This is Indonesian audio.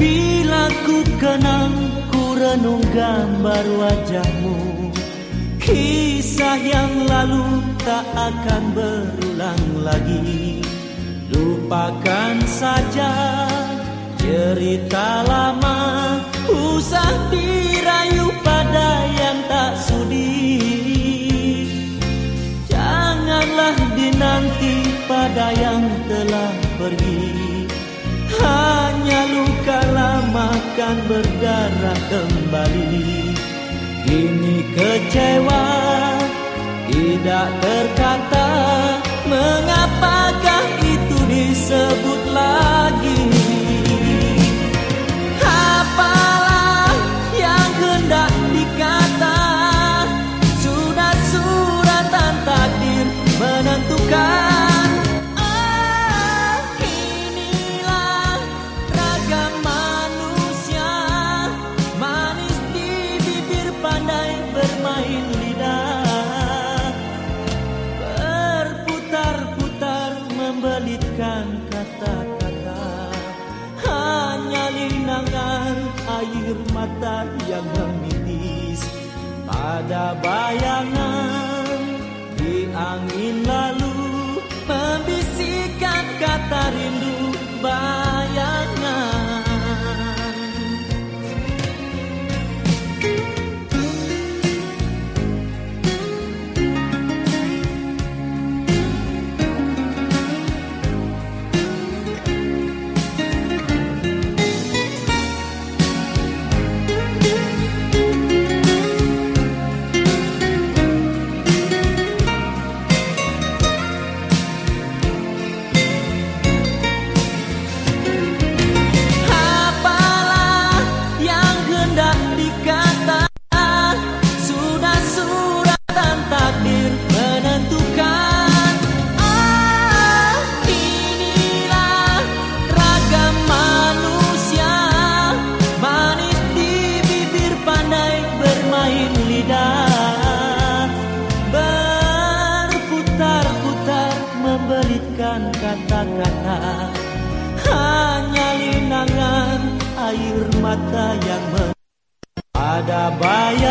Bila ku kenang ku renung gambar wajahmu. Kisah yang lalu tak akan berulang lagi. Lupakan saja cerita lama. Usah dirayu pada yang tak sudi. Janganlah dinanti pada yang telah pergi Hanya luka lama kan berdarah kembali. Kini kecewa air mata yang menitis Pada bayangan. Di angin lalu Membisikkan kata rindu dikata Sudah suratan takdir menentukan. Ah, inilah ragam manusia Manis di bibir pandai bermain lidah. Berputar-putar membelitkan kata-kata. Hanya linangan air mata yang Ada bayangan